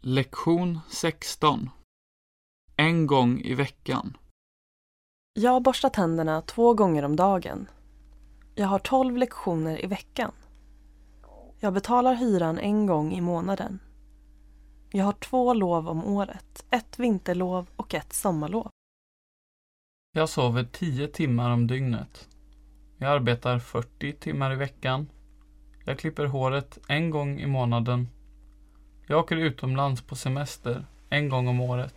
Lektion 16 En gång i veckan. Jag borstar tänderna två gånger om dagen. Jag har tolv lektioner i veckan. Jag betalar hyran en gång i månaden. Jag har två lov om året, ett vinterlov och ett sommarlov. Jag sover 10 timmar om dygnet. Jag arbetar 40 timmar i veckan. Jag klipper håret en gång i månaden. Jag åker utomlands på semester en gång om året.